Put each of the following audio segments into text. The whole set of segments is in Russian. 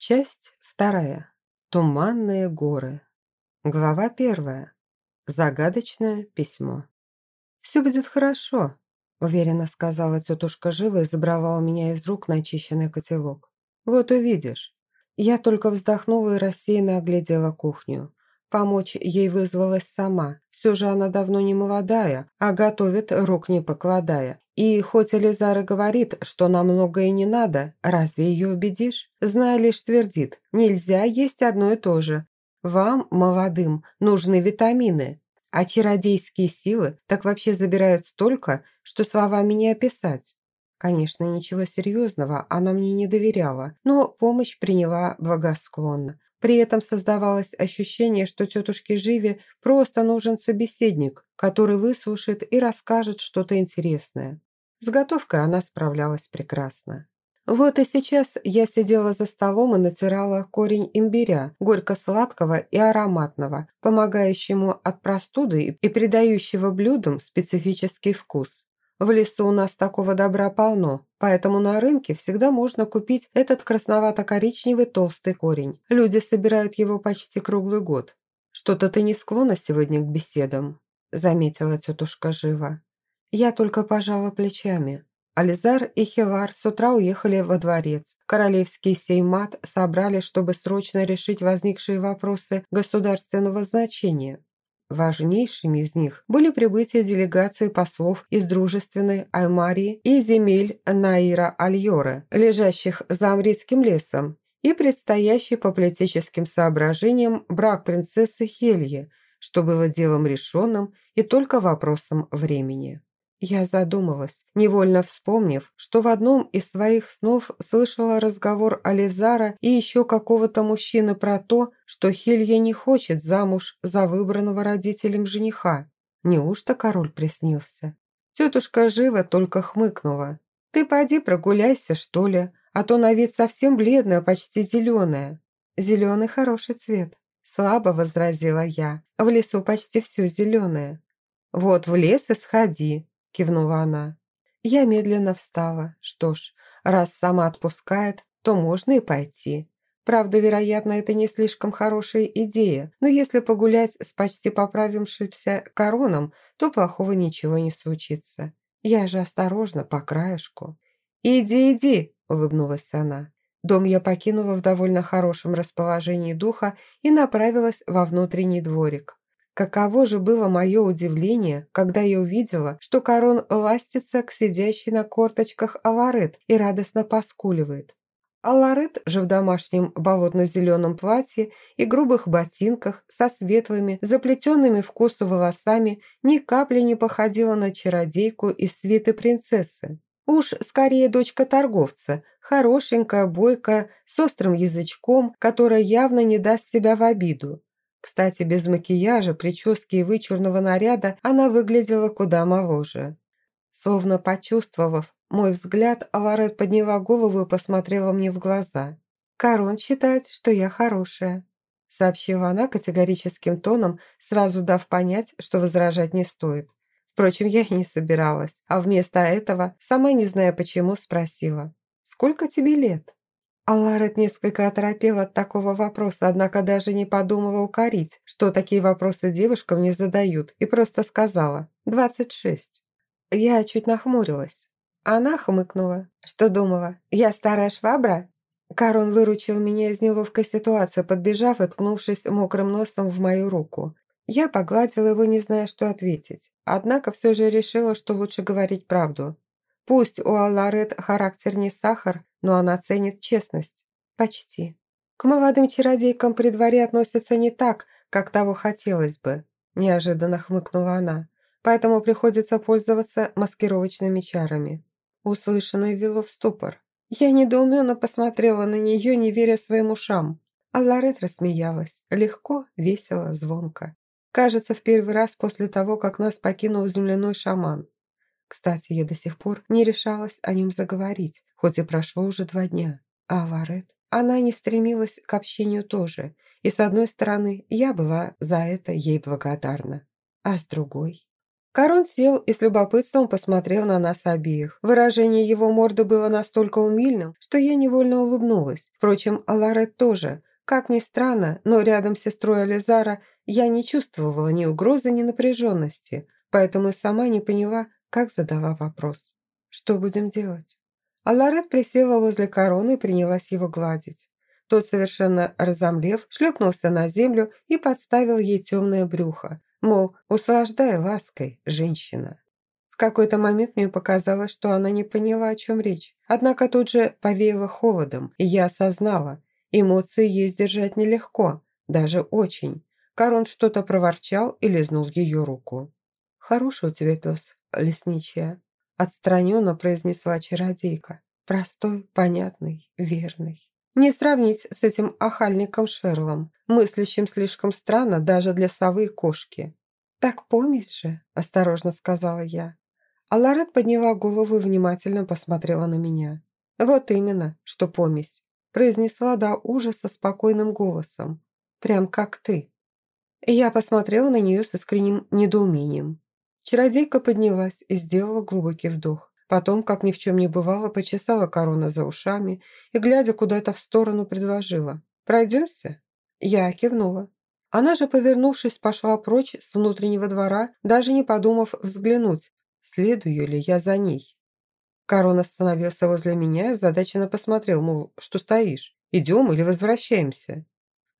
Часть вторая. Туманные горы. Глава первая. Загадочное письмо. «Все будет хорошо», – уверенно сказала тетушка Жива и забрала у меня из рук начищенный котелок. «Вот увидишь». Я только вздохнула и рассеянно оглядела кухню. Помочь ей вызвалась сама. Все же она давно не молодая, а готовит рук не покладая. И хоть Элизара говорит, что нам многое не надо, разве ее убедишь? Зная лишь твердит, нельзя есть одно и то же. Вам, молодым, нужны витамины. А чародейские силы так вообще забирают столько, что словами не описать. Конечно, ничего серьезного она мне не доверяла, но помощь приняла благосклонно. При этом создавалось ощущение, что тетушке Живе просто нужен собеседник, который выслушает и расскажет что-то интересное. С готовкой она справлялась прекрасно. Вот и сейчас я сидела за столом и натирала корень имбиря, горько-сладкого и ароматного, помогающему от простуды и придающего блюдам специфический вкус. В лесу у нас такого добра полно, поэтому на рынке всегда можно купить этот красновато-коричневый толстый корень. Люди собирают его почти круглый год. «Что-то ты не склонна сегодня к беседам», – заметила тетушка Жива. Я только пожала плечами. Ализар и Хилар с утра уехали во дворец. Королевский сеймат собрали, чтобы срочно решить возникшие вопросы государственного значения. Важнейшими из них были прибытие делегации послов из дружественной Аймарии и земель Наира Альоры, лежащих за Амритским лесом, и предстоящий по политическим соображениям брак принцессы Хельи, что было делом решенным и только вопросом времени. Я задумалась, невольно вспомнив, что в одном из своих снов слышала разговор Ализара и еще какого-то мужчины про то, что Хилья не хочет замуж за выбранного родителем жениха. Неужто король приснился? Тетушка Жива только хмыкнула. «Ты поди прогуляйся, что ли, а то на вид совсем бледная, почти зеленая». «Зеленый хороший цвет», – слабо возразила я. «В лесу почти все зеленое». «Вот в лес и сходи», – кивнула она. Я медленно встала. Что ж, раз сама отпускает, то можно и пойти. Правда, вероятно, это не слишком хорошая идея, но если погулять с почти поправившимся короном, то плохого ничего не случится. Я же осторожно, по краешку. «Иди, иди!» – улыбнулась она. Дом я покинула в довольно хорошем расположении духа и направилась во внутренний дворик. Каково же было мое удивление, когда я увидела, что корон ластится к сидящей на корточках Аларет и радостно поскуливает. Аларет же в домашнем болотно-зеленом платье и грубых ботинках со светлыми, заплетенными в косу волосами ни капли не походила на чародейку из свиты принцессы. Уж скорее дочка торговца, хорошенькая, бойкая, с острым язычком, которая явно не даст себя в обиду. Кстати, без макияжа, прически и вычурного наряда она выглядела куда моложе. Словно почувствовав мой взгляд, Аларет подняла голову и посмотрела мне в глаза. «Корон считает, что я хорошая», — сообщила она категорическим тоном, сразу дав понять, что возражать не стоит. Впрочем, я и не собиралась, а вместо этого, сама не зная почему, спросила. «Сколько тебе лет?» Аларет несколько оторопела от такого вопроса, однако даже не подумала укорить, что такие вопросы девушкам не задают, и просто сказала «двадцать шесть». Я чуть нахмурилась. Она хмыкнула. Что думала? Я старая швабра? Карон выручил меня из неловкой ситуации, подбежав и ткнувшись мокрым носом в мою руку. Я погладила его, не зная, что ответить. Однако все же решила, что лучше говорить правду. Пусть у Аларет характер не сахар, но она ценит честность. Почти. К молодым чародейкам при дворе относятся не так, как того хотелось бы, неожиданно хмыкнула она. Поэтому приходится пользоваться маскировочными чарами. Услышанное ввело в ступор. Я недоуменно посмотрела на нее, не веря своим ушам. А Ларет рассмеялась. Легко, весело, звонко. Кажется, в первый раз после того, как нас покинул земляной шаман. Кстати, я до сих пор не решалась о нем заговорить, хоть и прошло уже два дня. А Варет? Она не стремилась к общению тоже, и с одной стороны, я была за это ей благодарна, а с другой... Корон сел и с любопытством посмотрел на нас обеих. Выражение его морды было настолько умильным, что я невольно улыбнулась. Впрочем, Аларет тоже. Как ни странно, но рядом с сестрой Ализара я не чувствовала ни угрозы, ни напряженности, поэтому сама не поняла, как задала вопрос. «Что будем делать?» Аларет присела возле короны и принялась его гладить. Тот, совершенно разомлев, шлепнулся на землю и подставил ей темное брюхо, Мол, услаждай лаской, женщина. В какой-то момент мне показалось, что она не поняла, о чем речь. Однако тут же повеяло холодом, и я осознала. Эмоции ей сдержать нелегко, даже очень. Корон что-то проворчал и лизнул ее руку. «Хороший у тебя пес, лесничая», – отстраненно произнесла чародейка. «Простой, понятный, верный». Не сравнить с этим охальником Шерлом, мыслящим слишком странно даже для совы и кошки. «Так помесь же», – осторожно сказала я. А Лорет подняла голову и внимательно посмотрела на меня. «Вот именно, что помесь», – произнесла до ужаса спокойным голосом. «Прям как ты». я посмотрела на нее с искренним недоумением. Чародейка поднялась и сделала глубокий вдох. Потом, как ни в чем не бывало, почесала корона за ушами и, глядя куда-то в сторону, предложила. «Пройдемся?» Я кивнула. Она же, повернувшись, пошла прочь с внутреннего двора, даже не подумав взглянуть, следую ли я за ней. Корон остановился возле меня и озадаченно посмотрел, мол, что стоишь, идем или возвращаемся?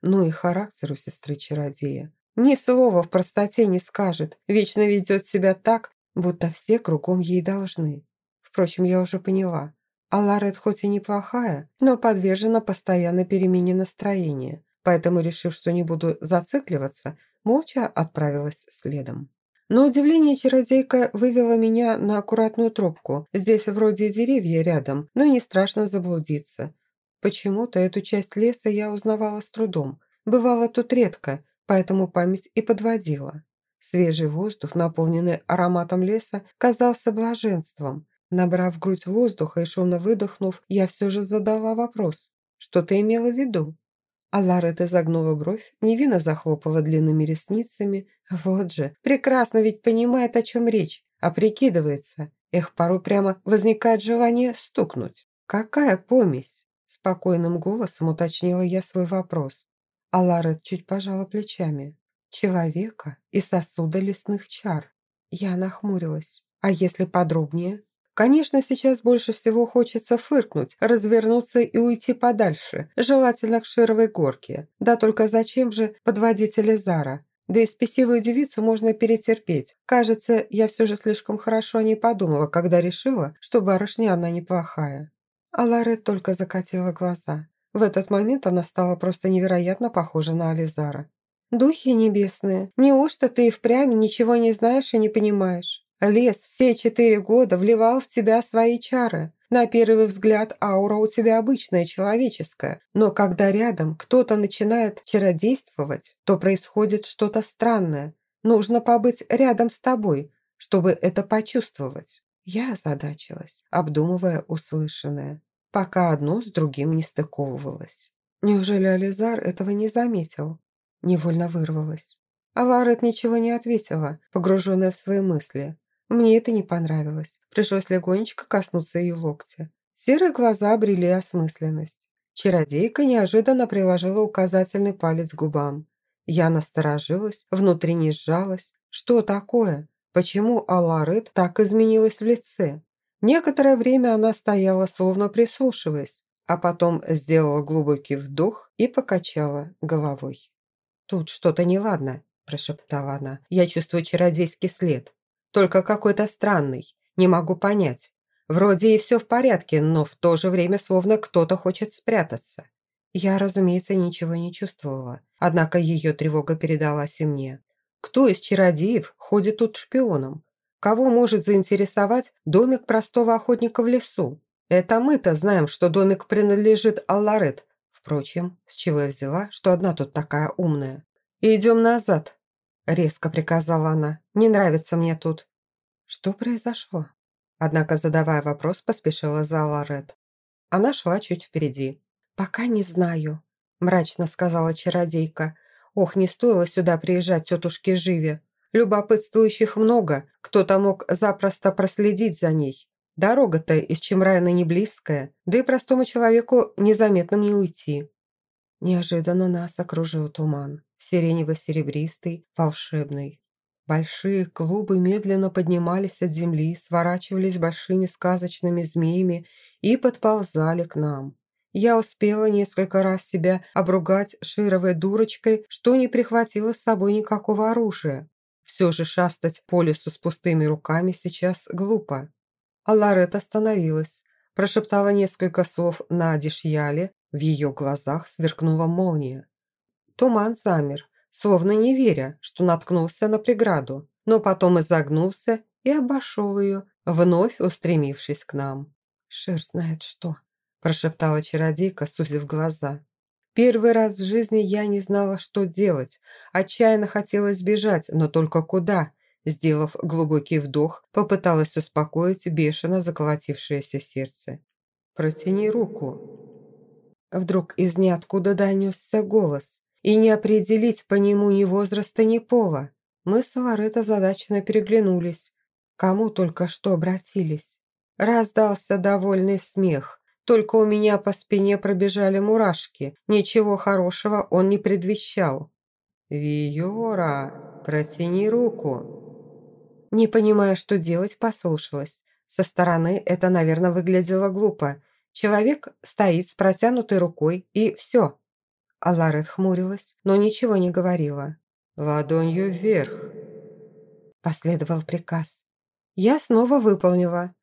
Ну и характер у сестры-чародея. Ни слова в простоте не скажет, вечно ведет себя так, будто все кругом ей должны. Впрочем, я уже поняла. А Ларет хоть и неплохая, но подвержена постоянной перемене настроения поэтому, решив, что не буду зацикливаться, молча отправилась следом. Но удивление чародейка вывела меня на аккуратную тропку. Здесь вроде деревья рядом, но не страшно заблудиться. Почему-то эту часть леса я узнавала с трудом. Бывало тут редко, поэтому память и подводила. Свежий воздух, наполненный ароматом леса, казался блаженством. Набрав грудь воздуха и шумно выдохнув, я все же задала вопрос. «Что ты имела в виду?» А Ларета загнула бровь, невинно захлопала длинными ресницами. Вот же, прекрасно ведь понимает, о чем речь, а прикидывается. Эх, порой прямо возникает желание стукнуть. «Какая помесь?» Спокойным голосом уточнила я свой вопрос. А Ларет чуть пожала плечами. «Человека и сосуда лесных чар». Я нахмурилась. «А если подробнее?» Конечно, сейчас больше всего хочется фыркнуть, развернуться и уйти подальше, желательно к Шировой горке. Да только зачем же подводить Элизара? Да и спесивую девицу можно перетерпеть. Кажется, я все же слишком хорошо о ней подумала, когда решила, что барышня она неплохая. А только закатила глаза. В этот момент она стала просто невероятно похожа на Ализара. «Духи небесные, неужто ты и впрямь ничего не знаешь и не понимаешь?» Лес все четыре года вливал в тебя свои чары. На первый взгляд аура у тебя обычная, человеческая. Но когда рядом кто-то начинает чародействовать, то происходит что-то странное. Нужно побыть рядом с тобой, чтобы это почувствовать. Я озадачилась, обдумывая услышанное, пока одно с другим не стыковывалось. Неужели Ализар этого не заметил? Невольно вырвалась. А ничего не ответила, погруженная в свои мысли. Мне это не понравилось. Пришлось легонечко коснуться ее локтя. Серые глаза обрели осмысленность. Чародейка неожиданно приложила указательный палец к губам. Я насторожилась, внутренне сжалась. Что такое? Почему Аларет так изменилась в лице? Некоторое время она стояла, словно прислушиваясь, а потом сделала глубокий вдох и покачала головой. «Тут что-то неладно», – прошептала она. «Я чувствую чародейский след. Только какой-то странный. Не могу понять. Вроде и все в порядке, но в то же время словно кто-то хочет спрятаться. Я, разумеется, ничего не чувствовала. Однако ее тревога передалась и мне. Кто из чародеев ходит тут шпионом? Кого может заинтересовать домик простого охотника в лесу? Это мы-то знаем, что домик принадлежит Алларет. Впрочем, с чего я взяла, что одна тут такая умная? «Идем назад», резко приказала она. «Не нравится мне тут». Что произошло? Однако, задавая вопрос, поспешила за Лорет. Она шла чуть впереди. «Пока не знаю», – мрачно сказала чародейка. «Ох, не стоило сюда приезжать тетушке Живе. Любопытствующих много, кто-то мог запросто проследить за ней. Дорога-то из Чемрайна не близкая, да и простому человеку незаметным не уйти. Неожиданно нас окружил туман, сиренево-серебристый, волшебный. Большие клубы медленно поднимались от земли, сворачивались большими сказочными змеями и подползали к нам. Я успела несколько раз себя обругать шировой дурочкой, что не прихватила с собой никакого оружия. Все же шастать по лесу с пустыми руками сейчас глупо. А Ларет остановилась, прошептала несколько слов на Дишьяле, в ее глазах сверкнула молния. Туман замер, словно не веря, что наткнулся на преграду, но потом изогнулся и обошел ее, вновь устремившись к нам. «Шир знает что», – прошептала чародейка, сузив глаза. Первый раз в жизни я не знала, что делать. Отчаянно хотелось бежать, но только куда? Сделав глубокий вдох, попыталась успокоить бешено заколотившееся сердце. «Протяни руку», Вдруг из ниоткуда донесся голос, и не определить по нему ни возраста, ни пола. Мы с Лоретто задачно переглянулись. Кому только что обратились. Раздался довольный смех. Только у меня по спине пробежали мурашки. Ничего хорошего он не предвещал. «Виора, протяни руку». Не понимая, что делать, послушалась. Со стороны это, наверное, выглядело глупо. Человек стоит с протянутой рукой, и все. А Ларет хмурилась, но ничего не говорила. «Ладонью вверх!» Последовал приказ. Я снова выполнила.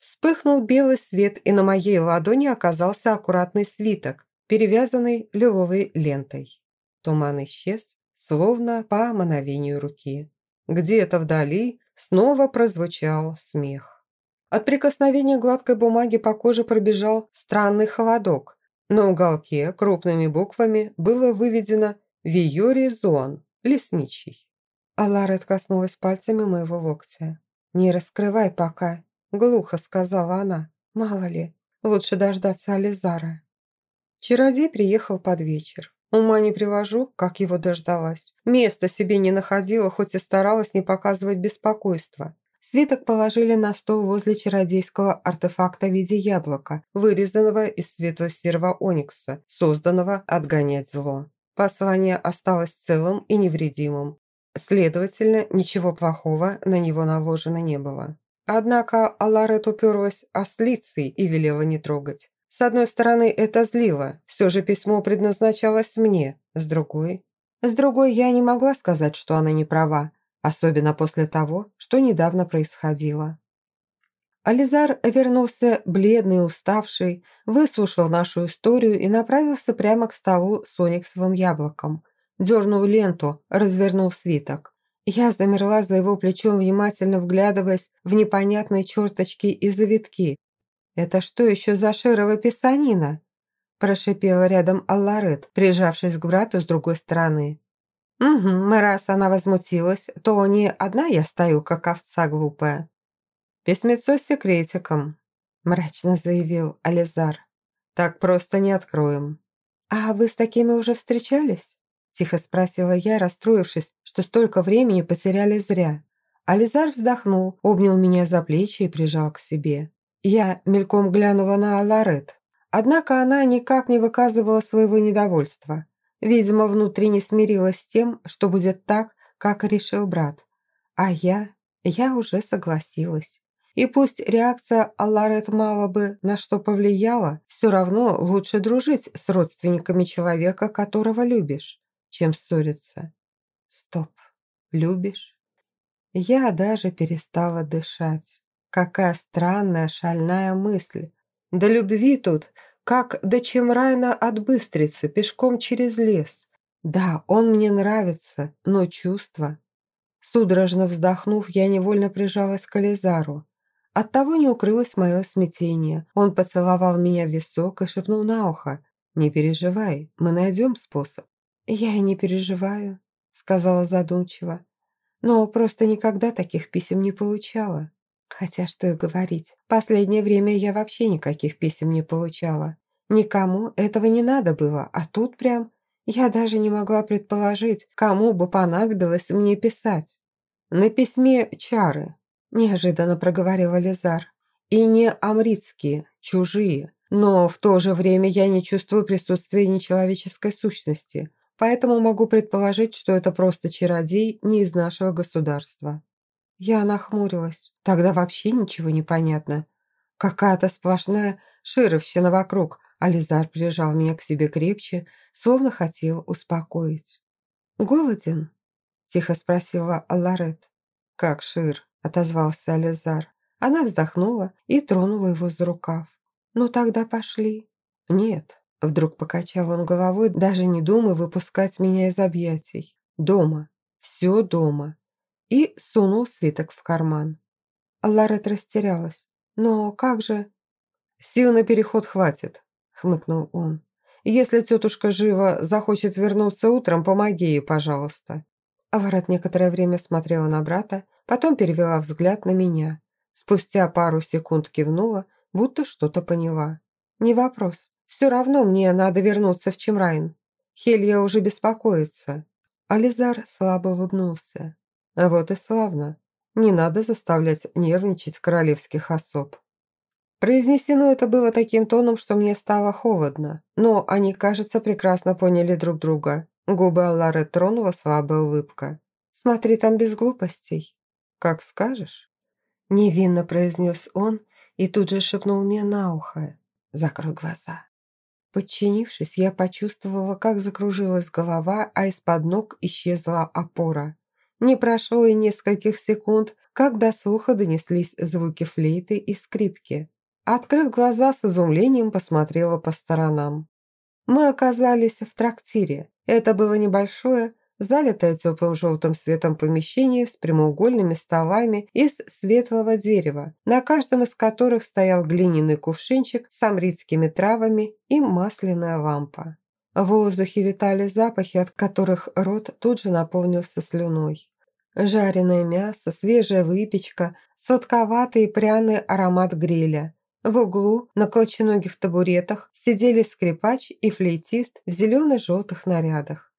Вспыхнул белый свет, и на моей ладони оказался аккуратный свиток, перевязанный лиловой лентой. Туман исчез, словно по мановению руки. Где-то вдали снова прозвучал смех. От прикосновения гладкой бумаги по коже пробежал странный холодок. На уголке крупными буквами было выведено «Виори Зон, лесничий». Аларет коснулась пальцами моего локтя. «Не раскрывай пока», — глухо сказала она. «Мало ли, лучше дождаться Ализара». Чародей приехал под вечер. Ума не приложу, как его дождалась. Места себе не находила, хоть и старалась не показывать беспокойства. Свиток положили на стол возле чародейского артефакта в виде яблока, вырезанного из светло-серого оникса, созданного отгонять зло. Послание осталось целым и невредимым. Следовательно, ничего плохого на него наложено не было. Однако Аларет уперлась ослицей и велела не трогать. С одной стороны, это злило, все же письмо предназначалось мне, с другой... С другой, я не могла сказать, что она не права, особенно после того, что недавно происходило. Ализар вернулся бледный уставший, выслушал нашу историю и направился прямо к столу с ониксовым яблоком. Дернул ленту, развернул свиток. Я замерла за его плечом, внимательно вглядываясь в непонятные черточки и завитки. «Это что еще за широва писанина?» прошипела рядом Алларет, прижавшись к брату с другой стороны. «Угу, раз она возмутилась, то не одна я стою, как овца глупая». «Письмецо с секретиком», – мрачно заявил Ализар. «Так просто не откроем». «А вы с такими уже встречались?» – тихо спросила я, расстроившись, что столько времени потеряли зря. Ализар вздохнул, обнял меня за плечи и прижал к себе. Я мельком глянула на Аларет. Однако она никак не выказывала своего недовольства. Видимо, внутренне смирилась с тем, что будет так, как решил брат. А я, я уже согласилась. И пусть реакция Алларет мало бы на что повлияла, все равно лучше дружить с родственниками человека, которого любишь, чем ссориться. Стоп, любишь? Я даже перестала дышать. Какая странная шальная мысль. До любви тут как до Чемрайна от Быстрицы, пешком через лес. Да, он мне нравится, но чувства... Судорожно вздохнув, я невольно прижалась к Ализару. Оттого не укрылось мое смятение. Он поцеловал меня в висок и шепнул на ухо. «Не переживай, мы найдем способ». «Я и не переживаю», — сказала задумчиво. «Но просто никогда таких писем не получала». Хотя что и говорить, последнее время я вообще никаких писем не получала. Никому этого не надо было, а тут прям... Я даже не могла предположить, кому бы понадобилось мне писать. «На письме чары», – неожиданно проговорила Лизар. «И не амритские, чужие. Но в то же время я не чувствую присутствия нечеловеческой сущности, поэтому могу предположить, что это просто чародей не из нашего государства». Я нахмурилась. Тогда вообще ничего не понятно. Какая-то сплошная шировщина вокруг, а Лизар прижал меня к себе крепче, словно хотел успокоить. «Голоден?» – тихо спросила Ларет. «Как Шир?» – отозвался Ализар. Она вздохнула и тронула его за рукав. «Ну тогда пошли». «Нет», – вдруг покачал он головой, даже не думая выпускать меня из объятий. «Дома. Все дома». И сунул свиток в карман. Ларет растерялась. «Но как же...» «Сил на переход хватит», – хмыкнул он. Если тетушка жива захочет вернуться утром, помоги ей, пожалуйста». Аварат некоторое время смотрела на брата, потом перевела взгляд на меня. Спустя пару секунд кивнула, будто что-то поняла. «Не вопрос. Все равно мне надо вернуться в Чемрайн. Хелья уже беспокоится». Ализар слабо улыбнулся. «Вот и славно. Не надо заставлять нервничать королевских особ». Произнесено это было таким тоном, что мне стало холодно, но они, кажется, прекрасно поняли друг друга. Губы Аллары тронула слабая улыбка. «Смотри там без глупостей». «Как скажешь». Невинно произнес он и тут же шепнул мне на ухо. «Закрой глаза». Подчинившись, я почувствовала, как закружилась голова, а из-под ног исчезла опора. Не прошло и нескольких секунд, как до слуха донеслись звуки флейты и скрипки. Открыв глаза, с изумлением посмотрела по сторонам. Мы оказались в трактире. Это было небольшое, залитое теплым желтым светом помещение с прямоугольными столами из светлого дерева, на каждом из которых стоял глиняный кувшинчик с амритскими травами и масляная лампа. В воздухе витали запахи, от которых рот тут же наполнился слюной. Жареное мясо, свежая выпечка, сладковатый и пряный аромат гриля – в углу на колченогих табуретах сидели скрипач и флейтист в зелено-желтых нарядах.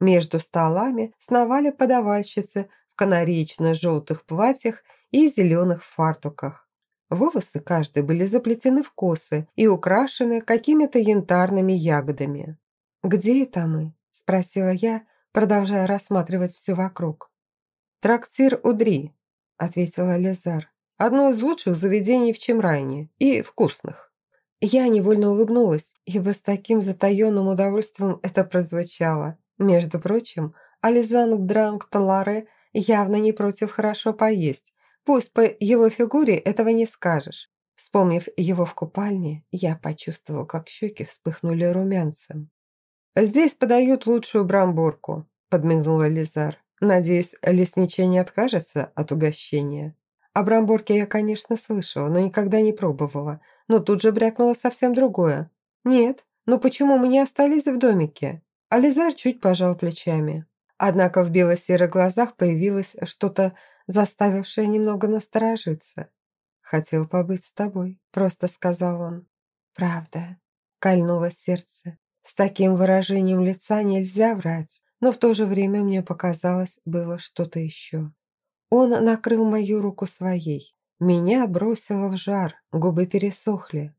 Между столами сновали подавальщицы в канареечно-желтых платьях и зеленых фартуках. Волосы каждой были заплетены в косы и украшены какими-то янтарными ягодами. «Где это мы?» – спросила я, продолжая рассматривать все вокруг. «Трактир Удри», – ответила Лизар. Одно из лучших заведений в Чемрайне. И вкусных. Я невольно улыбнулась, ибо с таким затаенным удовольствием это прозвучало. Между прочим, Ализанг Дранг Таларе явно не против хорошо поесть. Пусть по его фигуре этого не скажешь. Вспомнив его в купальне, я почувствовал, как щеки вспыхнули румянцем. «Здесь подают лучшую брамбурку», – подмигнула Лизар. «Надеюсь, лесничий не откажется от угощения». О брамборке я, конечно, слышала, но никогда не пробовала. Но тут же брякнула совсем другое. «Нет, ну почему мы не остались в домике?» Ализар чуть пожал плечами. Однако в бело-серых глазах появилось что-то, заставившее немного насторожиться. «Хотел побыть с тобой», — просто сказал он. «Правда», — кольнуло сердце. С таким выражением лица нельзя врать, но в то же время мне показалось, было что-то еще. Он накрыл мою руку своей. Меня бросило в жар, губы пересохли.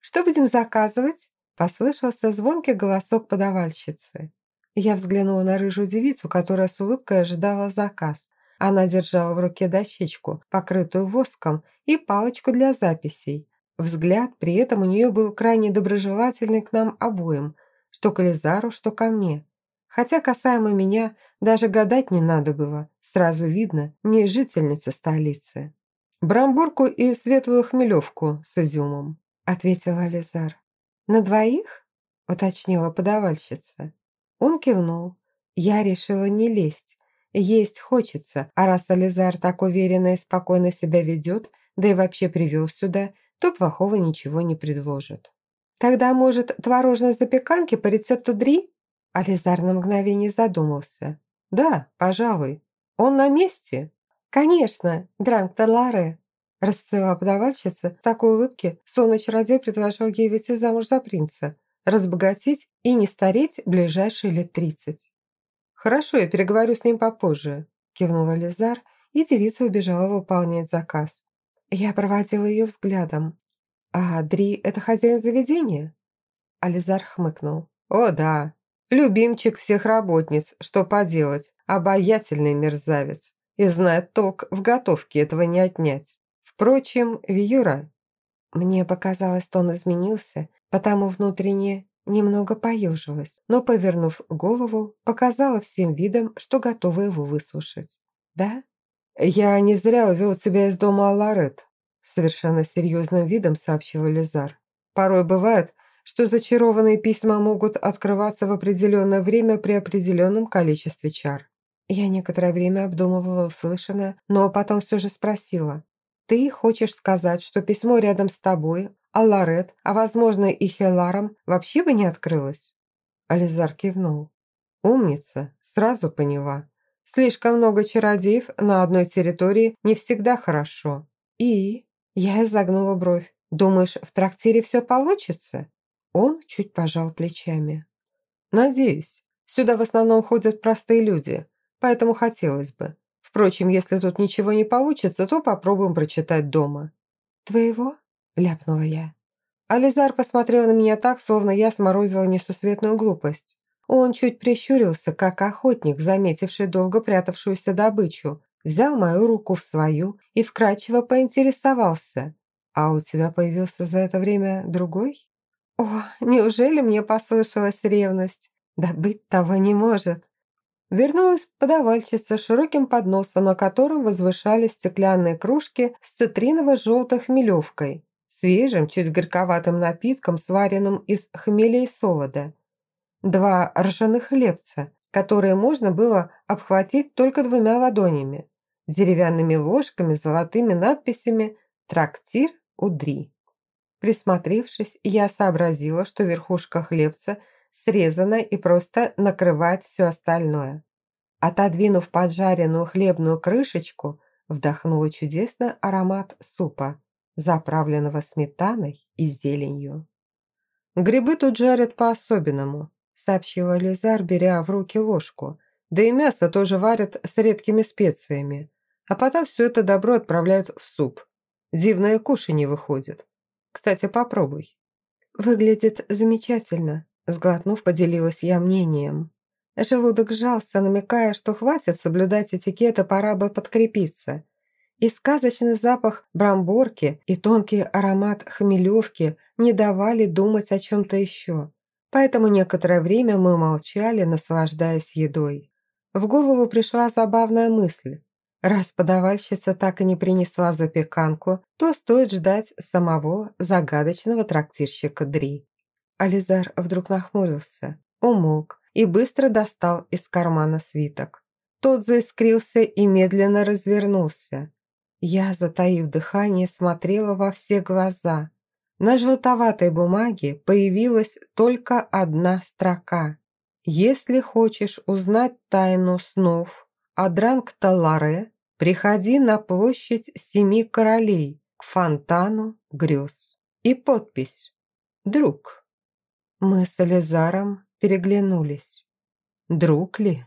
«Что будем заказывать?» Послышался звонкий голосок подавальщицы. Я взглянула на рыжую девицу, которая с улыбкой ожидала заказ. Она держала в руке дощечку, покрытую воском, и палочку для записей. Взгляд при этом у нее был крайне доброжелательный к нам обоим, что к Лизару, что ко мне. Хотя касаемо меня, даже гадать не надо было. Сразу видно, не жительница столицы. «Брамбурку и светлую хмелевку с изюмом», — ответила Ализар. «На двоих?» — уточнила подавальщица. Он кивнул. Я решила не лезть. Есть хочется, а раз Ализар так уверенно и спокойно себя ведет, да и вообще привел сюда, то плохого ничего не предложит. «Тогда, может, творожной запеканки по рецепту Дри?» Ализар на мгновение задумался. «Да, пожалуй. Он на месте?» «Конечно, Дранг Таларе», – расцвела подавальщица в такой улыбке, словно чародей предложил ей выйти замуж за принца, разбогатеть и не стареть ближайшие лет тридцать. «Хорошо, я переговорю с ним попозже», – кивнула Лизар и девица убежала выполнять заказ. Я проводила ее взглядом. «А Дри – это хозяин заведения?» Ализар хмыкнул. «О, да. Любимчик всех работниц, что поделать, обаятельный мерзавец. И знает толк в готовке, этого не отнять. Впрочем, Виюра...» Мне показалось, что он изменился, потому внутренне немного поежилась, но, повернув голову, показала всем видом, что готова его выслушать. «Да?» «Я не зря увел тебя из дома Аларет», совершенно серьезным видом сообщил Лизар. «Порой бывает, что зачарованные письма могут открываться в определенное время при определенном количестве чар». Я некоторое время обдумывала услышанное, но потом все же спросила. «Ты хочешь сказать, что письмо рядом с тобой, а Ларет, а возможно и Хеларом, вообще бы не открылось?» Ализар кивнул. «Умница, сразу поняла. Слишком много чародеев на одной территории не всегда хорошо. И я изогнула бровь. Думаешь, в трактире все получится? Он чуть пожал плечами. Надеюсь. Сюда в основном ходят простые люди, поэтому хотелось бы. Впрочем, если тут ничего не получится, то попробуем прочитать дома. Твоего? ляпнула я. Ализар посмотрел на меня так, словно я сморозила несусветную глупость. Он чуть прищурился, как охотник, заметивший долго прятавшуюся добычу, взял мою руку в свою и вкрадчиво поинтересовался. «А у тебя появился за это время другой?» «О, неужели мне послышалась ревность? Да быть того не может!» Вернулась подавальщица с широким подносом, на котором возвышались стеклянные кружки с цитриново-желтой хмелевкой, свежим, чуть горьковатым напитком, сваренным из хмеля и солода два ржаных хлебца, которые можно было обхватить только двумя ладонями, деревянными ложками с золотыми надписями «Трактир Удри». Присмотревшись, я сообразила, что верхушка хлебца срезана и просто накрывает все остальное. Отодвинув поджаренную хлебную крышечку, вдохнула чудесный аромат супа, заправленного сметаной и зеленью. Грибы тут жарят по-особенному сообщила Лизар, беря в руки ложку. Да и мясо тоже варят с редкими специями. А потом все это добро отправляют в суп. Дивное кушанье выходит. Кстати, попробуй. Выглядит замечательно, сглотнув, поделилась я мнением. Желудок сжался, намекая, что хватит соблюдать этикет, пора бы подкрепиться. И сказочный запах брамборки и тонкий аромат хмелевки не давали думать о чем-то еще поэтому некоторое время мы молчали, наслаждаясь едой. В голову пришла забавная мысль. Раз подавальщица так и не принесла запеканку, то стоит ждать самого загадочного трактирщика Дри. Ализар вдруг нахмурился, умолк и быстро достал из кармана свиток. Тот заискрился и медленно развернулся. Я, затаив дыхание, смотрела во все глаза. На желтоватой бумаге появилась только одна строка. «Если хочешь узнать тайну снов о Дранг-Таларе, приходи на площадь Семи Королей к фонтану грез». И подпись «Друг». Мы с Элизаром переглянулись. Друг ли?